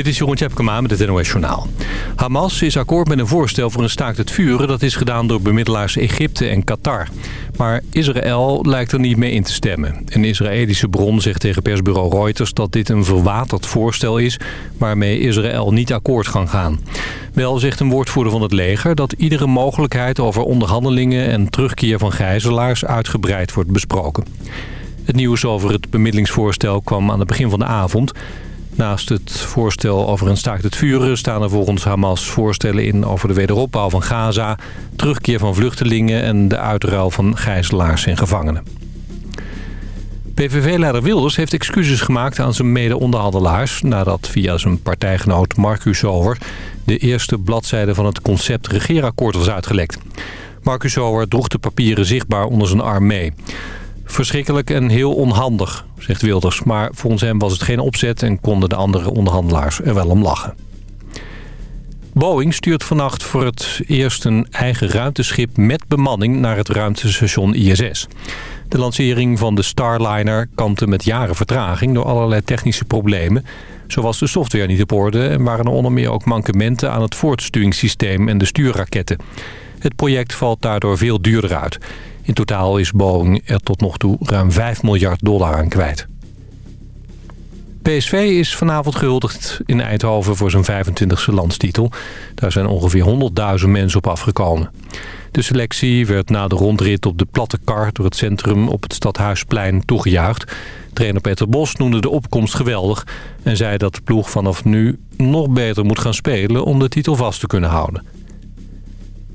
Dit is Jeroen Tjepkema met het NOS Journaal. Hamas is akkoord met een voorstel voor een staakt het vuren... dat is gedaan door bemiddelaars Egypte en Qatar. Maar Israël lijkt er niet mee in te stemmen. Een Israëlische bron zegt tegen persbureau Reuters... dat dit een verwaterd voorstel is... waarmee Israël niet akkoord kan gaan. Wel zegt een woordvoerder van het leger... dat iedere mogelijkheid over onderhandelingen... en terugkeer van gijzelaars uitgebreid wordt besproken. Het nieuws over het bemiddelingsvoorstel kwam aan het begin van de avond... Naast het voorstel over een staakt het vuren staan er volgens Hamas voorstellen in over de wederopbouw van Gaza, terugkeer van vluchtelingen en de uitruil van gijzelaars en gevangenen. PVV-leider Wilders heeft excuses gemaakt aan zijn mede-onderhandelaars... nadat via zijn partijgenoot Marcus Over de eerste bladzijde van het concept regeerakkoord was uitgelekt. Marcus Over droeg de papieren zichtbaar onder zijn arm mee. Verschrikkelijk en heel onhandig, zegt Wilders. Maar volgens hem was het geen opzet en konden de andere onderhandelaars er wel om lachen. Boeing stuurt vannacht voor het eerst een eigen ruimteschip met bemanning naar het ruimtestation ISS. De lancering van de Starliner kampte met jaren vertraging door allerlei technische problemen. Zo was de software niet op orde en waren er onder meer ook mankementen aan het voortsturingssysteem en de stuurraketten. Het project valt daardoor veel duurder uit. In totaal is Boeing er tot nog toe ruim 5 miljard dollar aan kwijt. PSV is vanavond gehuldigd in Eindhoven voor zijn 25e landstitel. Daar zijn ongeveer 100.000 mensen op afgekomen. De selectie werd na de rondrit op de platte kar door het centrum op het Stadhuisplein toegejuicht. Trainer Peter Bos noemde de opkomst geweldig en zei dat de ploeg vanaf nu nog beter moet gaan spelen om de titel vast te kunnen houden.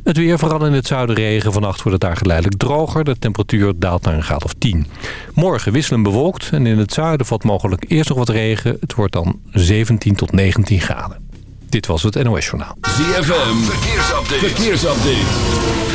Het weer, vooral in het zuiden regen. Vannacht wordt het daar geleidelijk droger. De temperatuur daalt naar een graad of 10. Morgen wisselen bewolkt en in het zuiden valt mogelijk eerst nog wat regen. Het wordt dan 17 tot 19 graden. Dit was het NOS Journaal. ZFM, verkeersupdate. verkeersupdate.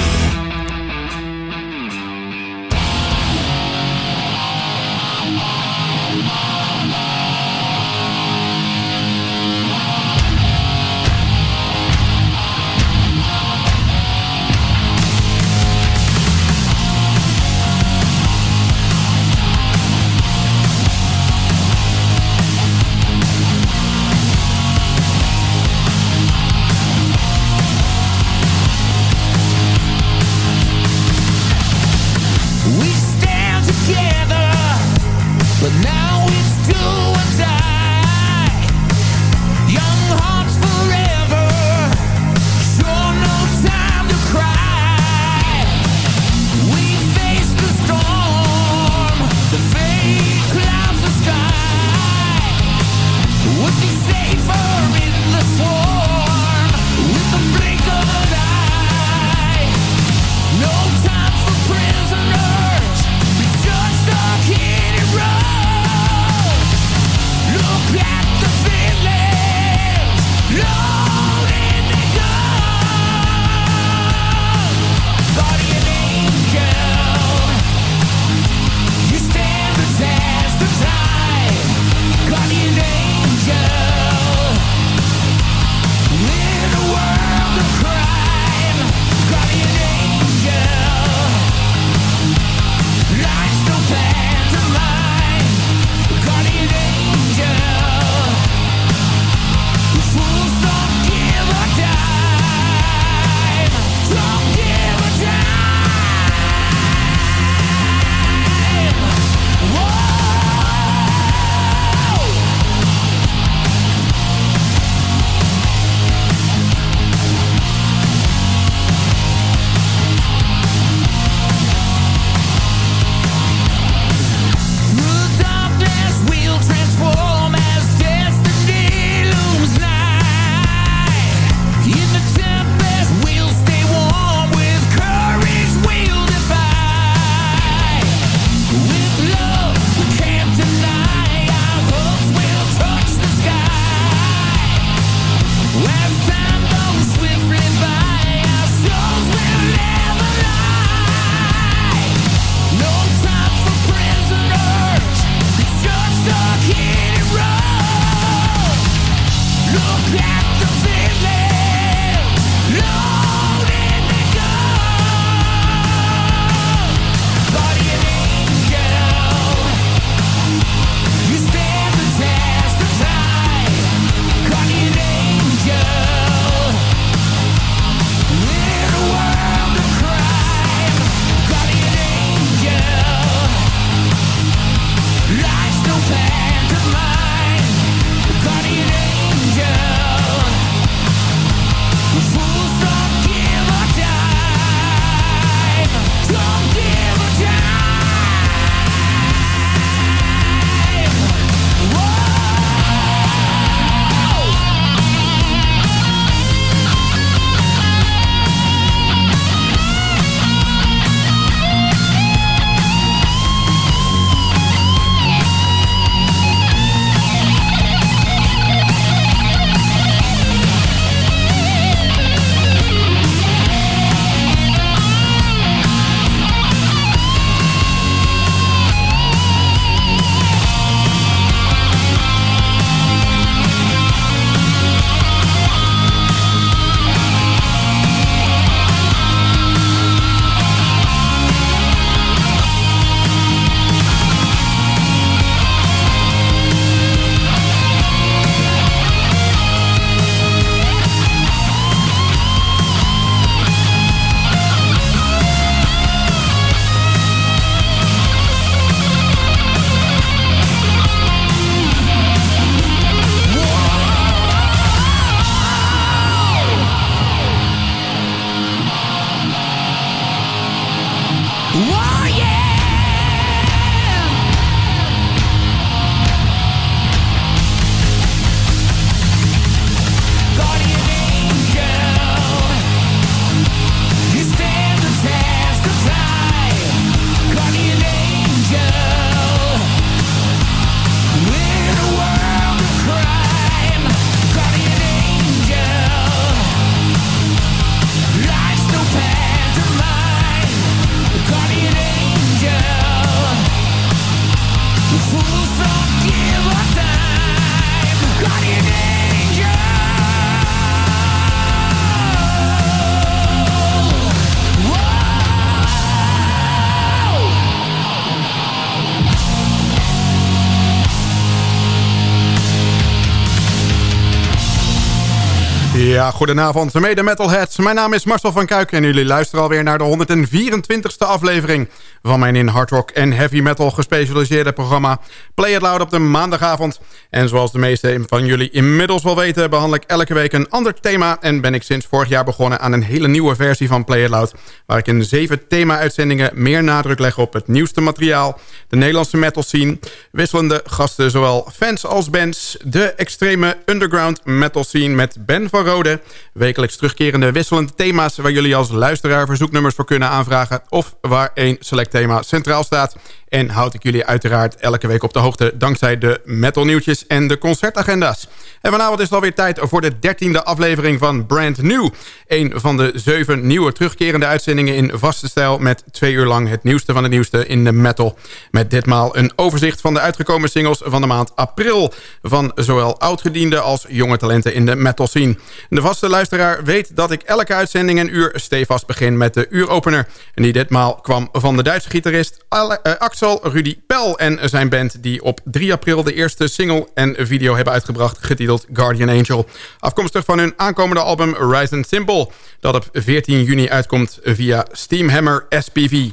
Ja, goedenavond, mede metalheads. Mijn naam is Marcel van Kuik en jullie luisteren alweer naar de 124ste aflevering van mijn in hard rock en heavy metal gespecialiseerde programma Play It Loud op de maandagavond. En zoals de meeste van jullie inmiddels wel weten, behandel ik elke week een ander thema en ben ik sinds vorig jaar begonnen aan een hele nieuwe versie van Play It Loud, waar ik in zeven thema-uitzendingen meer nadruk leg op het nieuwste materiaal, de Nederlandse metal scene, wisselende gasten, zowel fans als bands, de extreme underground metal scene met Ben van Rode. Wekelijks terugkerende wisselende thema's waar jullie als luisteraar verzoeknummers voor kunnen aanvragen. Of waar één select thema centraal staat. En houd ik jullie uiteraard elke week op de hoogte... dankzij de metal nieuwtjes en de concertagenda's. En vanavond is het alweer tijd voor de dertiende aflevering van Brand New. Een van de zeven nieuwe terugkerende uitzendingen in vaste stijl... met twee uur lang het nieuwste van het nieuwste in de metal. Met ditmaal een overzicht van de uitgekomen singles van de maand april... van zowel oudgediende als jonge talenten in de metal scene. De vaste luisteraar weet dat ik elke uitzending een uur stevast begin met de uuropener. En die ditmaal kwam van de Duitse gitarist eh, Axel Rudy Pel en zijn band... die op 3 april de eerste single en video hebben uitgebracht... getiteld Guardian Angel. Afkomstig van hun aankomende album Rise and Simple... dat op 14 juni uitkomt via Steamhammer SPV.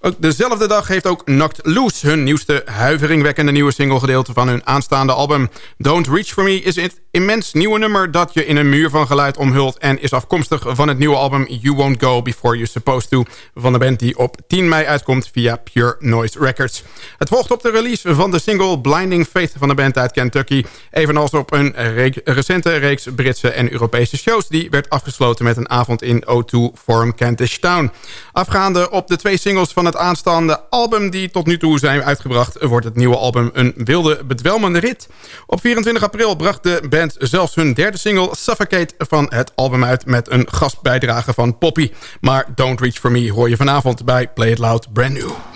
Ook dezelfde dag heeft ook Knocked Loose hun nieuwste huiveringwekkende nieuwe single gedeelte van hun aanstaande album. Don't Reach For Me is het immens nieuwe nummer dat je in een muur van geluid omhult en is afkomstig van het nieuwe album You Won't Go Before You're Supposed To van de band die op 10 mei uitkomt via Pure Noise Records. Het volgt op de release van de single Blinding Faith van de band uit Kentucky, evenals op een recente reeks Britse en Europese shows die werd afgesloten met een avond in O2 Forum Kentish Town. Afgaande op de twee singles van het aanstaande album die tot nu toe zijn uitgebracht... wordt het nieuwe album een wilde, bedwelmende rit. Op 24 april bracht de band zelfs hun derde single Suffocate van het album uit... met een gastbijdrage van Poppy. Maar Don't Reach For Me hoor je vanavond bij Play It Loud Brand New.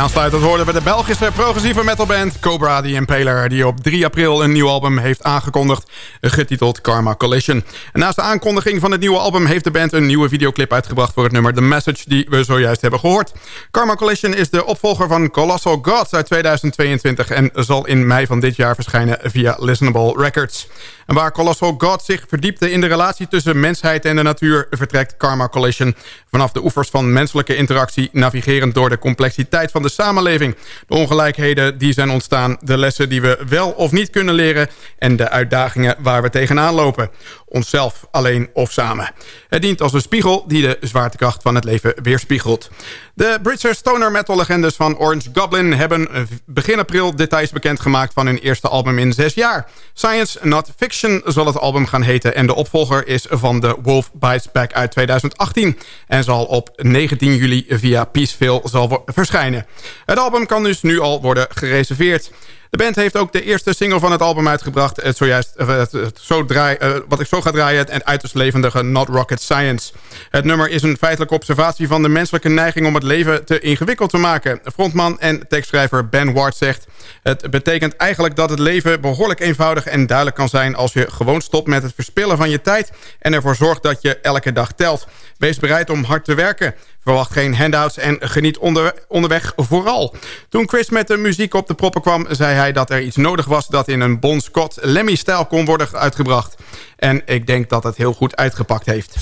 Aansluitend hoorden we de Belgische progressieve metalband Cobra the Impaler... die op 3 april een nieuw album heeft aangekondigd, getiteld Karma Collision. Naast de aankondiging van het nieuwe album... heeft de band een nieuwe videoclip uitgebracht voor het nummer The Message... die we zojuist hebben gehoord. Karma Collision is de opvolger van Colossal Gods uit 2022... en zal in mei van dit jaar verschijnen via Listenable Records. En waar Colossal God zich verdiepte in de relatie tussen mensheid en de natuur... vertrekt Karma Collision vanaf de oevers van menselijke interactie... navigerend door de complexiteit van de samenleving. De ongelijkheden die zijn ontstaan, de lessen die we wel of niet kunnen leren... en de uitdagingen waar we tegenaan lopen onszelf alleen of samen. Het dient als een spiegel die de zwaartekracht van het leven weerspiegelt. De Britse stoner metal legendes van Orange Goblin... hebben begin april details bekendgemaakt van hun eerste album in zes jaar. Science Not Fiction zal het album gaan heten... en de opvolger is van The Wolf Bites Back uit 2018... en zal op 19 juli via Peaceville zal verschijnen. Het album kan dus nu al worden gereserveerd. De band heeft ook de eerste single van het album uitgebracht. Het zojuist, uh, het, zo draai, uh, wat ik zo ga draaien. Het uiterst levendige Not Rocket Science. Het nummer is een feitelijke observatie van de menselijke neiging... om het leven te ingewikkeld te maken. Frontman en tekstschrijver Ben Ward zegt... Het betekent eigenlijk dat het leven behoorlijk eenvoudig en duidelijk kan zijn... als je gewoon stopt met het verspillen van je tijd... en ervoor zorgt dat je elke dag telt. Wees bereid om hard te werken. Verwacht geen handouts en geniet onder, onderweg vooral. Toen Chris met de muziek op de proppen kwam... zei hij dat er iets nodig was dat in een Bon Scott Lemmy-stijl kon worden uitgebracht. En ik denk dat het heel goed uitgepakt heeft.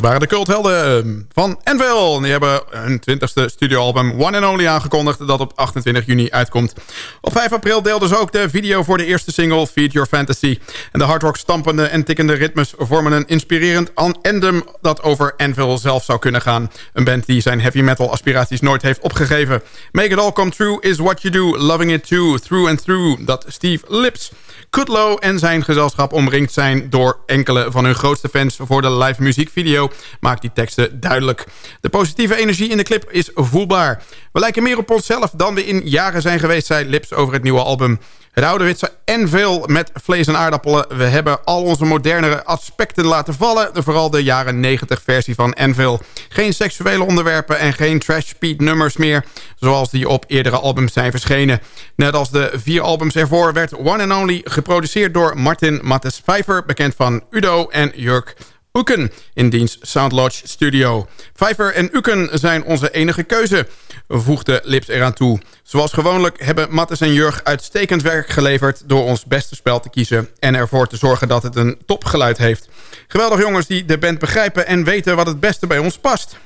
Waren de culthelden van Envil. Die hebben hun 20ste studioalbum One and Only aangekondigd... dat op 28 juni uitkomt. Op 5 april deelden ze ook de video voor de eerste single Feed Your Fantasy. En de hardrock stampende en tikkende ritmes vormen een inspirerend anthem... dat over Envil zelf zou kunnen gaan. Een band die zijn heavy metal aspiraties nooit heeft opgegeven. Make It All Come True is what you do, loving it too, through and through. Dat Steve Lips... Kudlow en zijn gezelschap omringd zijn door enkele van hun grootste fans voor de live muziekvideo video maakt die teksten duidelijk. De positieve energie in de clip is voelbaar. We lijken meer op onszelf dan we in jaren zijn geweest, zei Lips over het nieuwe album. Het ouderwetse en veel met vlees en aardappelen. We hebben al onze modernere aspecten laten vallen. Vooral de jaren 90 versie van Enville. Geen seksuele onderwerpen en geen trash speed nummers meer. Zoals die op eerdere albums zijn verschenen. Net als de vier albums ervoor werd One and Only geproduceerd door Martin Mattes Pfeiffer. Bekend van Udo en Jurk Uken in diens Soundlodge Studio. Pfeiffer en Uken zijn onze enige keuze, voegde Lips eraan toe. Zoals gewoonlijk hebben Mattes en Jurg uitstekend werk geleverd... door ons beste spel te kiezen en ervoor te zorgen dat het een topgeluid heeft. Geweldig jongens die de band begrijpen en weten wat het beste bij ons past.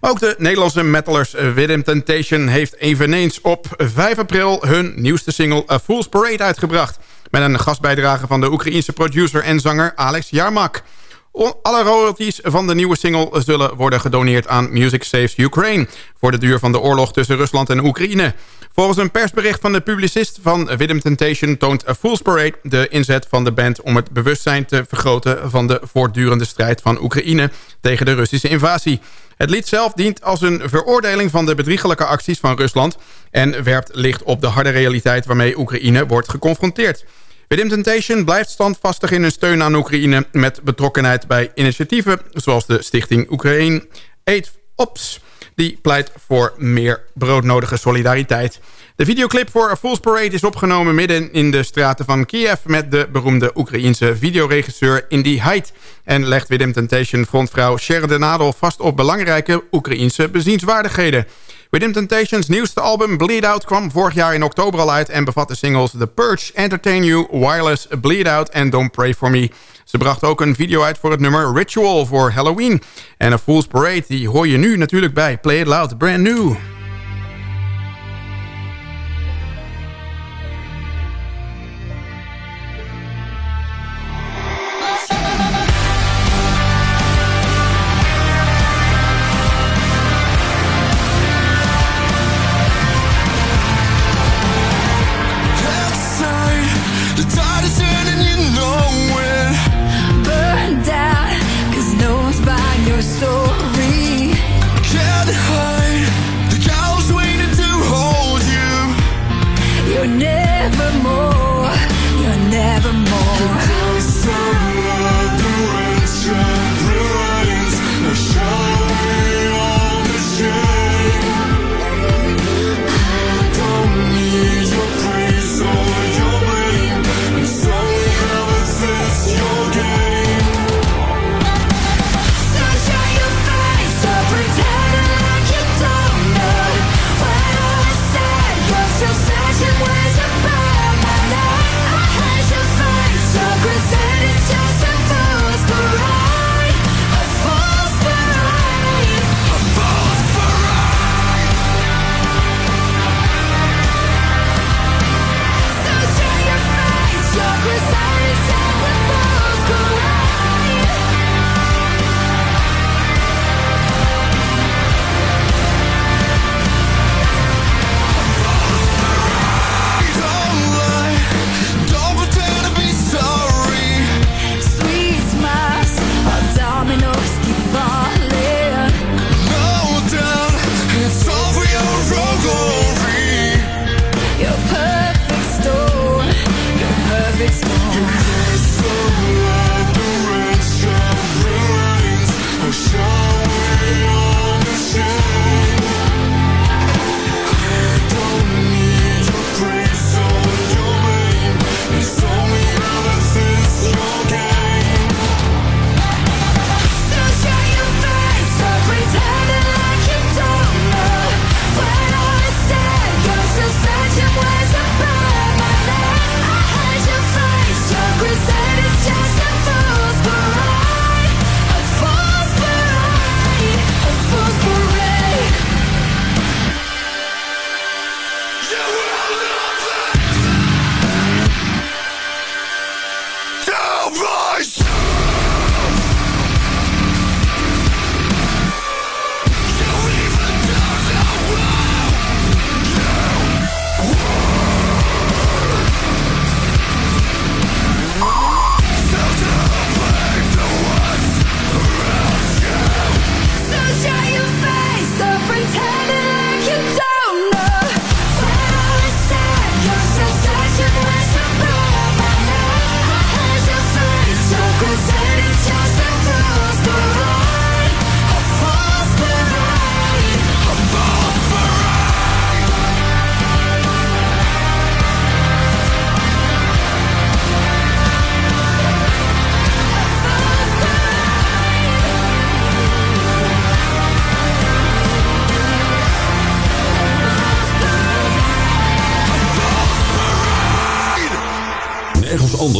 Maar ook de Nederlandse metalers Willem Temptation heeft eveneens op 5 april... hun nieuwste single A Fool's Parade uitgebracht... met een gastbijdrage van de Oekraïense producer en zanger Alex Jarmak... Alle royalties van de nieuwe single zullen worden gedoneerd aan Music Saves Ukraine... voor de duur van de oorlog tussen Rusland en Oekraïne. Volgens een persbericht van de publicist van Widem Temptation... toont A Fool's Parade de inzet van de band om het bewustzijn te vergroten... van de voortdurende strijd van Oekraïne tegen de Russische invasie. Het lied zelf dient als een veroordeling van de bedriegelijke acties van Rusland... en werpt licht op de harde realiteit waarmee Oekraïne wordt geconfronteerd. Within Temptation blijft standvastig in hun steun aan Oekraïne... met betrokkenheid bij initiatieven zoals de stichting Oekraïne Aid Ops... die pleit voor meer broodnodige solidariteit. De videoclip voor A Fool's Parade is opgenomen midden in de straten van Kiev... met de beroemde Oekraïense videoregisseur Indy Height... en legt Within Temptation frontvrouw Nadel vast op belangrijke Oekraïense bezienswaardigheden... Within Temptations nieuwste album Bleed Out kwam vorig jaar in oktober al uit... en bevat de singles The Purge, Entertain You, Wireless, Bleed Out en Don't Pray For Me. Ze bracht ook een video uit voor het nummer Ritual voor Halloween. En A Fool's Parade, die hoor je nu natuurlijk bij Play It Loud, brand new.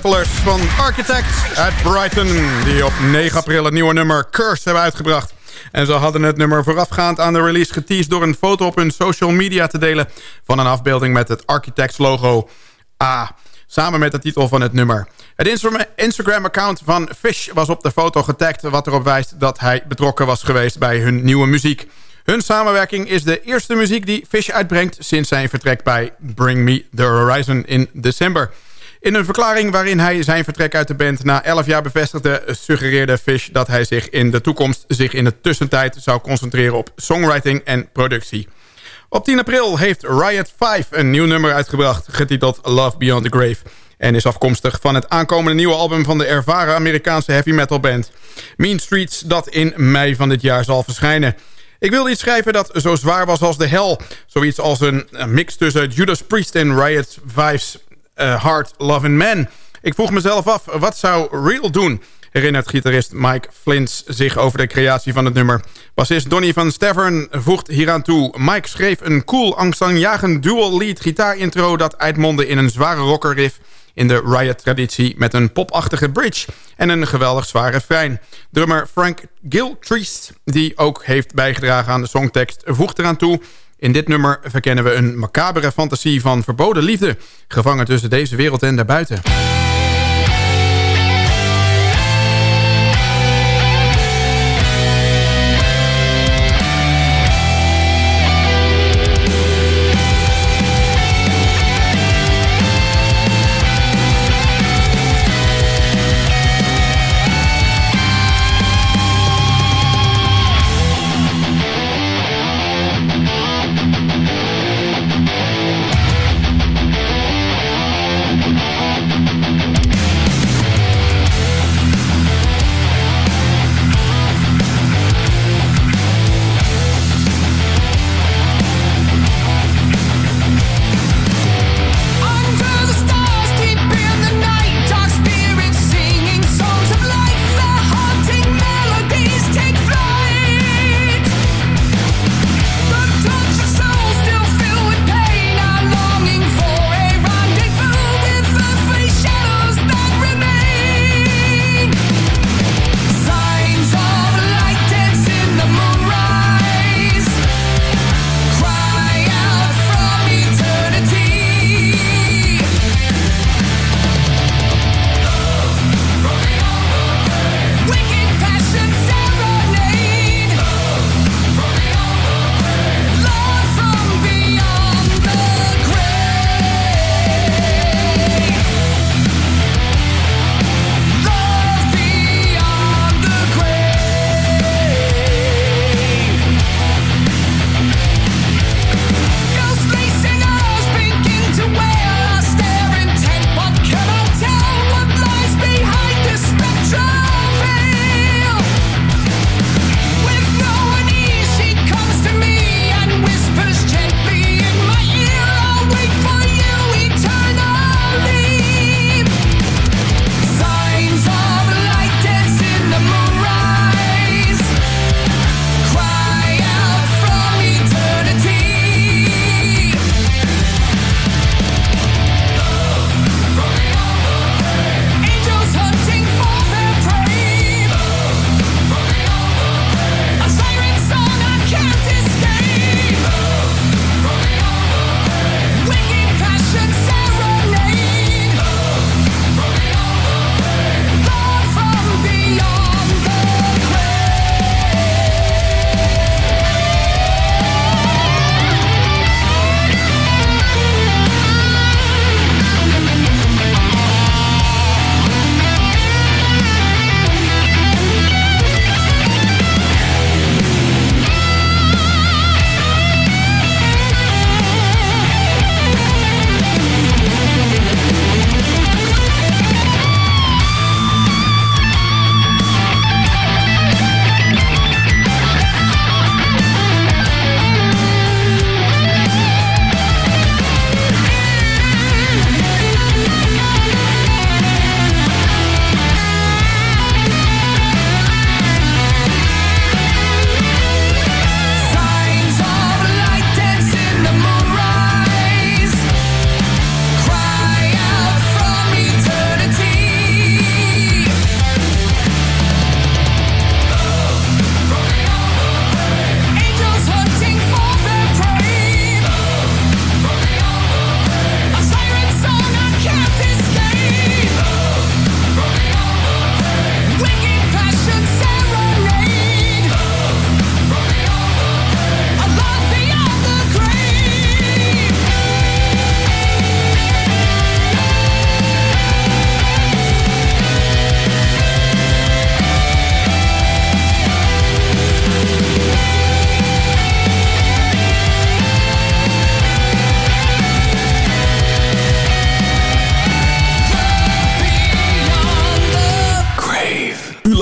Van Architect uit Brighton... die op 9 april het nieuwe nummer Curse hebben uitgebracht. En ze hadden het nummer voorafgaand aan de release geteased... door een foto op hun social media te delen... van een afbeelding met het Architects logo A... samen met de titel van het nummer. Het Instagram-account van Fish was op de foto getagd... wat erop wijst dat hij betrokken was geweest bij hun nieuwe muziek. Hun samenwerking is de eerste muziek die Fish uitbrengt... sinds zijn vertrek bij Bring Me The Horizon in december... In een verklaring waarin hij zijn vertrek uit de band na 11 jaar bevestigde... suggereerde Fish dat hij zich in de toekomst zich in de tussentijd zou concentreren op songwriting en productie. Op 10 april heeft Riot 5 een nieuw nummer uitgebracht, getiteld Love Beyond the Grave. En is afkomstig van het aankomende nieuwe album van de ervaren Amerikaanse heavy metal band. Mean Streets dat in mei van dit jaar zal verschijnen. Ik wilde iets schrijven dat zo zwaar was als de hel. Zoiets als een mix tussen Judas Priest en Riot 5's uh, Hard Loving Man. Ik vroeg mezelf af, wat zou Real doen? Herinnert gitarist Mike Flint zich over de creatie van het nummer. Bassist Donny van Stavern voegt hieraan toe. Mike schreef een cool, angstaanjagend dual-lead gitaarintro... dat uitmondde in een zware rocker riff in de Riot-traditie... met een popachtige bridge en een geweldig zware frein. Drummer Frank Gilchrist, die ook heeft bijgedragen aan de songtekst... voegt eraan toe in dit nummer verkennen we een macabere fantasie van verboden liefde... gevangen tussen deze wereld en daarbuiten.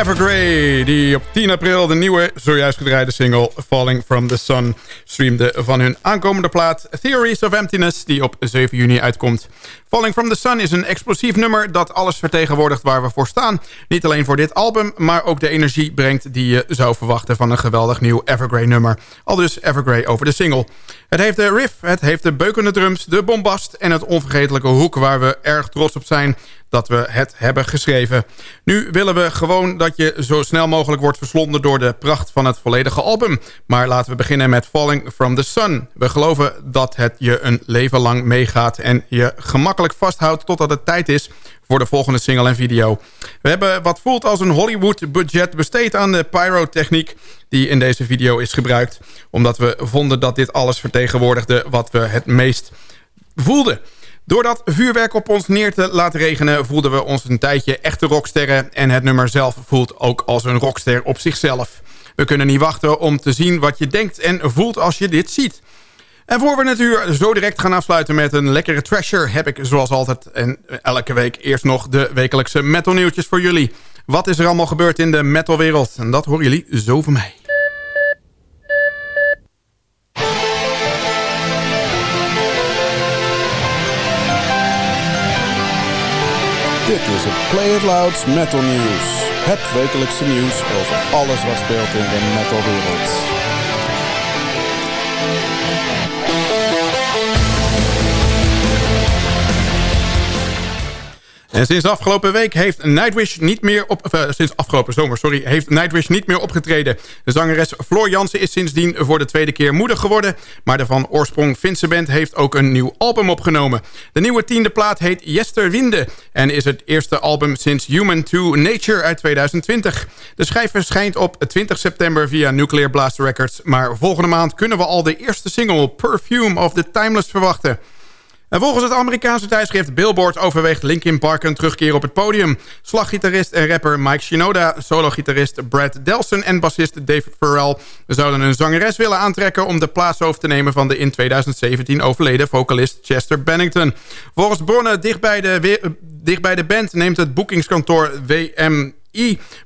Evergrey, die op 10 april de nieuwe, zojuist gedraaide single Falling From The Sun streamde van hun aankomende plaat Theories of Emptiness, die op 7 juni uitkomt. Falling From The Sun is een explosief nummer dat alles vertegenwoordigt waar we voor staan. Niet alleen voor dit album, maar ook de energie brengt die je zou verwachten van een geweldig nieuw Evergrey nummer. Al dus Evergrey over de single. Het heeft de riff, het heeft de beukende drums, de bombast en het onvergetelijke hoek waar we erg trots op zijn dat we het hebben geschreven. Nu willen we gewoon dat je zo snel mogelijk wordt verslonden... door de pracht van het volledige album. Maar laten we beginnen met Falling From The Sun. We geloven dat het je een leven lang meegaat... en je gemakkelijk vasthoudt totdat het tijd is voor de volgende single en video. We hebben wat voelt als een Hollywood-budget besteed aan de pyrotechniek... die in deze video is gebruikt. Omdat we vonden dat dit alles vertegenwoordigde wat we het meest voelden. Door dat vuurwerk op ons neer te laten regenen... voelden we ons een tijdje echte rocksterren... en het nummer zelf voelt ook als een rockster op zichzelf. We kunnen niet wachten om te zien wat je denkt en voelt als je dit ziet. En voor we natuurlijk zo direct gaan afsluiten met een lekkere trasher... heb ik zoals altijd en elke week eerst nog de wekelijkse metal nieuwtjes voor jullie. Wat is er allemaal gebeurd in de metalwereld? En dat horen jullie zo van mij. Dit is het Play It Louds Metal News. Het wekelijkse nieuws over alles wat speelt in de metalwereld. En sinds afgelopen week heeft Nightwish niet meer op... Uh, sinds afgelopen zomer, sorry, heeft Nightwish niet meer opgetreden. De zangeres Floor Jansen is sindsdien voor de tweede keer moeder geworden. Maar de van oorsprong Finse band heeft ook een nieuw album opgenomen. De nieuwe tiende plaat heet Yesterwinde. En is het eerste album sinds Human to Nature uit 2020. De schijf verschijnt op 20 september via Nuclear Blast Records. Maar volgende maand kunnen we al de eerste single Perfume of the Timeless verwachten. En volgens het Amerikaanse tijdschrift Billboard overweegt Linkin Park een terugkeer op het podium. Slaggitarist en rapper Mike Shinoda, solo-gitarist Brad Delson en bassist Dave Farrell zouden een zangeres willen aantrekken om de plaats over te nemen van de in 2017 overleden vocalist Chester Bennington. Volgens bronnen dicht bij de, dicht bij de band neemt het boekingskantoor WM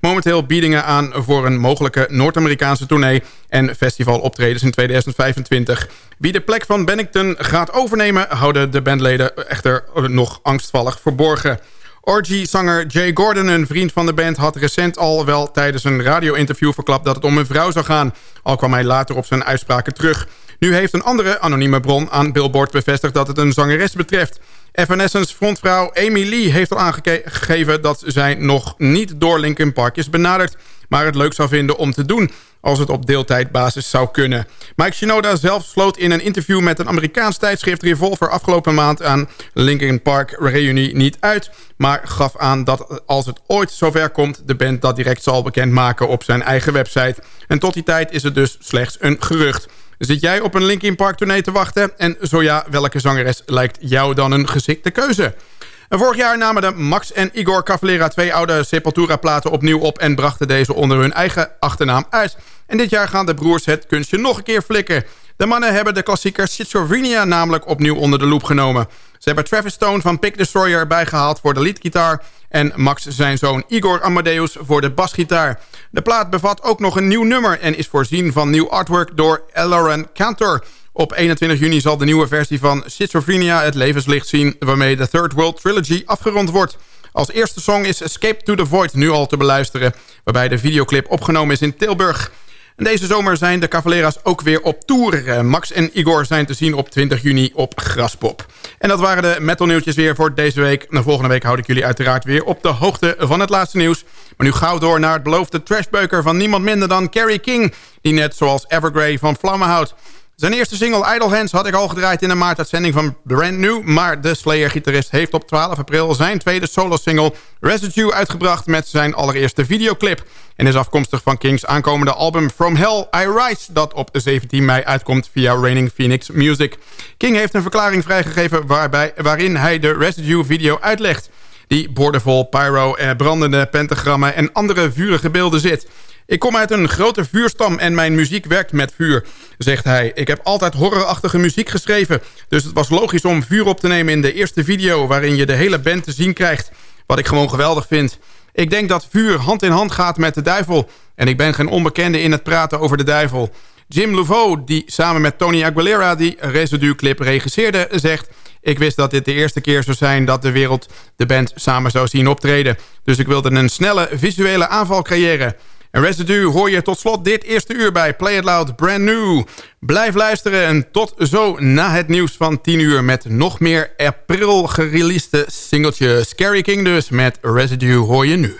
Momenteel biedingen aan voor een mogelijke Noord-Amerikaanse tournee en festivaloptredens in 2025. Wie de plek van Bennington gaat overnemen... houden de bandleden echter nog angstvallig verborgen. Orgy-zanger Jay Gordon, een vriend van de band... had recent al wel tijdens een radio-interview verklapt dat het om een vrouw zou gaan. Al kwam hij later op zijn uitspraken terug. Nu heeft een andere anonieme bron aan Billboard bevestigd dat het een zangeres betreft. Evanescence frontvrouw Amy Lee heeft al aangegeven dat zij nog niet door Linkin Park is benaderd... maar het leuk zou vinden om te doen als het op deeltijdbasis zou kunnen. Mike Shinoda zelf sloot in een interview met een Amerikaans tijdschrift Revolver afgelopen maand aan Linkin Park reunie niet uit, maar gaf aan dat als het ooit zover komt de band dat direct zal bekendmaken op zijn eigen website. En tot die tijd is het dus slechts een gerucht. Zit jij op een Linkin Park tournee te wachten? En zo ja, welke zangeres lijkt jou dan een geschikte keuze? vorig jaar namen de Max en Igor Cavalera twee oude Sepultura-platen opnieuw op... en brachten deze onder hun eigen achternaam uit. En dit jaar gaan de broers het kunstje nog een keer flikken. De mannen hebben de klassieker Schizophrenia namelijk opnieuw onder de loep genomen. Ze hebben Travis Stone van Pick Destroyer erbij gehaald voor de leadgitaar... en Max zijn zoon Igor Amadeus voor de basgitaar. De plaat bevat ook nog een nieuw nummer... en is voorzien van nieuw artwork door Elloran Cantor... Op 21 juni zal de nieuwe versie van Schizophrenia het levenslicht zien... waarmee de Third World Trilogy afgerond wordt. Als eerste song is Escape to the Void nu al te beluisteren... waarbij de videoclip opgenomen is in Tilburg. En deze zomer zijn de Cavalera's ook weer op tour. Eh, Max en Igor zijn te zien op 20 juni op Graspop. En dat waren de metal nieuwtjes weer voor deze week. De volgende week houd ik jullie uiteraard weer op de hoogte van het laatste nieuws. Maar nu gauw door naar het beloofde trashbeuker van niemand minder dan Carrie King... die net zoals Evergrey van Vlammen houdt. Zijn eerste single Idle Hands had ik al gedraaid in een maartuitzending van Brand New... maar de Slayer-gitarist heeft op 12 april zijn tweede solo-single Residue uitgebracht... met zijn allereerste videoclip. En is afkomstig van Kings aankomende album From Hell I Rise... dat op 17 mei uitkomt via Raining Phoenix Music. King heeft een verklaring vrijgegeven waarbij, waarin hij de Residue-video uitlegt... die boordevol pyro, eh, brandende pentagrammen en andere vurige beelden zit... Ik kom uit een grote vuurstam en mijn muziek werkt met vuur, zegt hij. Ik heb altijd horrorachtige muziek geschreven, dus het was logisch om vuur op te nemen in de eerste video... waarin je de hele band te zien krijgt, wat ik gewoon geweldig vind. Ik denk dat vuur hand in hand gaat met de duivel... en ik ben geen onbekende in het praten over de duivel. Jim Louveau, die samen met Tony Aguilera die Residue-clip regisseerde, zegt... Ik wist dat dit de eerste keer zou zijn dat de wereld de band samen zou zien optreden. Dus ik wilde een snelle visuele aanval creëren. En Residue hoor je tot slot dit eerste uur bij Play It Loud Brand New. Blijf luisteren en tot zo na het nieuws van 10 uur... met nog meer april gereleaste singeltjes. Scary King dus met Residue hoor je nu.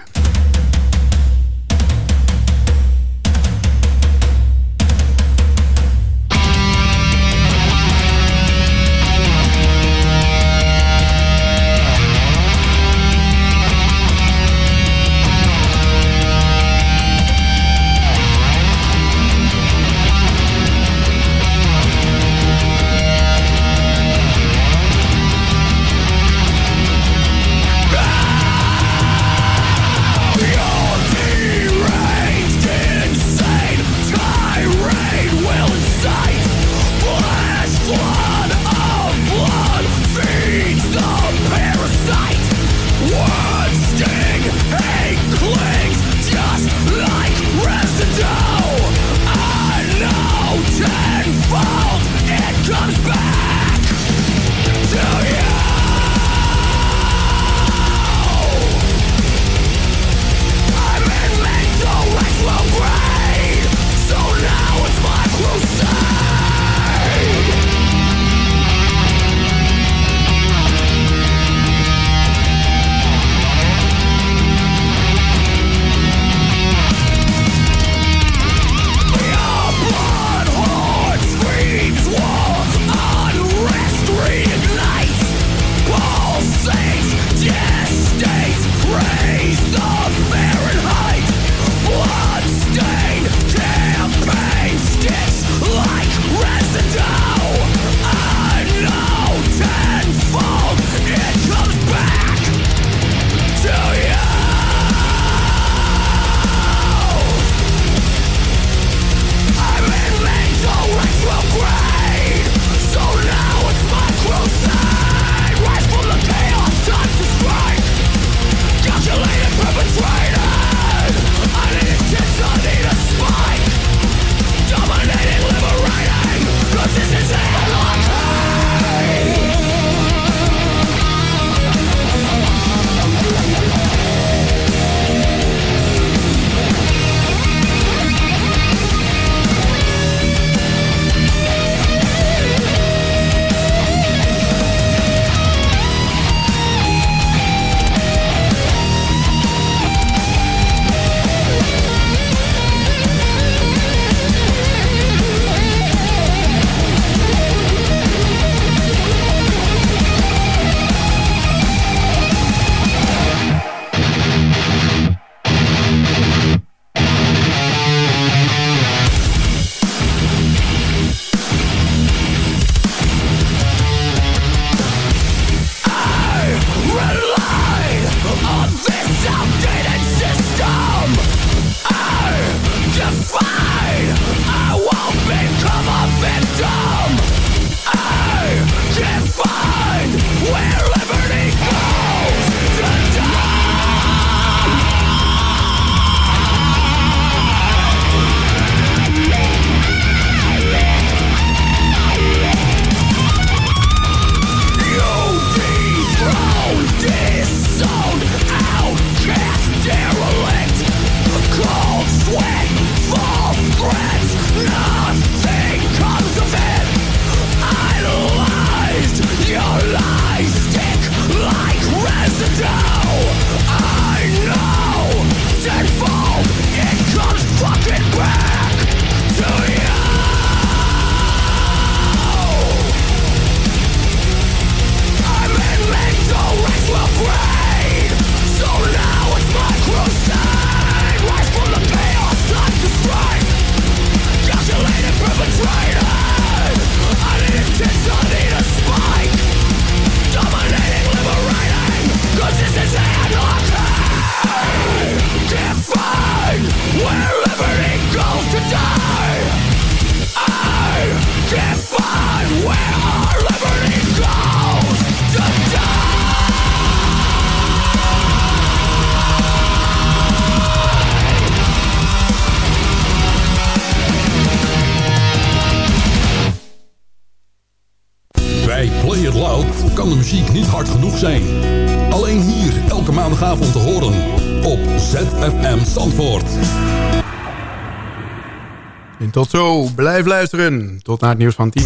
Tot zo, blijf luisteren. Tot naar het nieuws van 10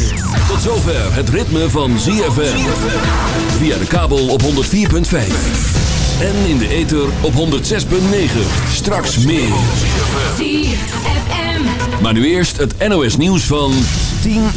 Tot zover het ritme van ZFM. Via de kabel op 104.5. En in de ether op 106.9. Straks meer. ZFM. Maar nu eerst het NOS nieuws van 10 uur.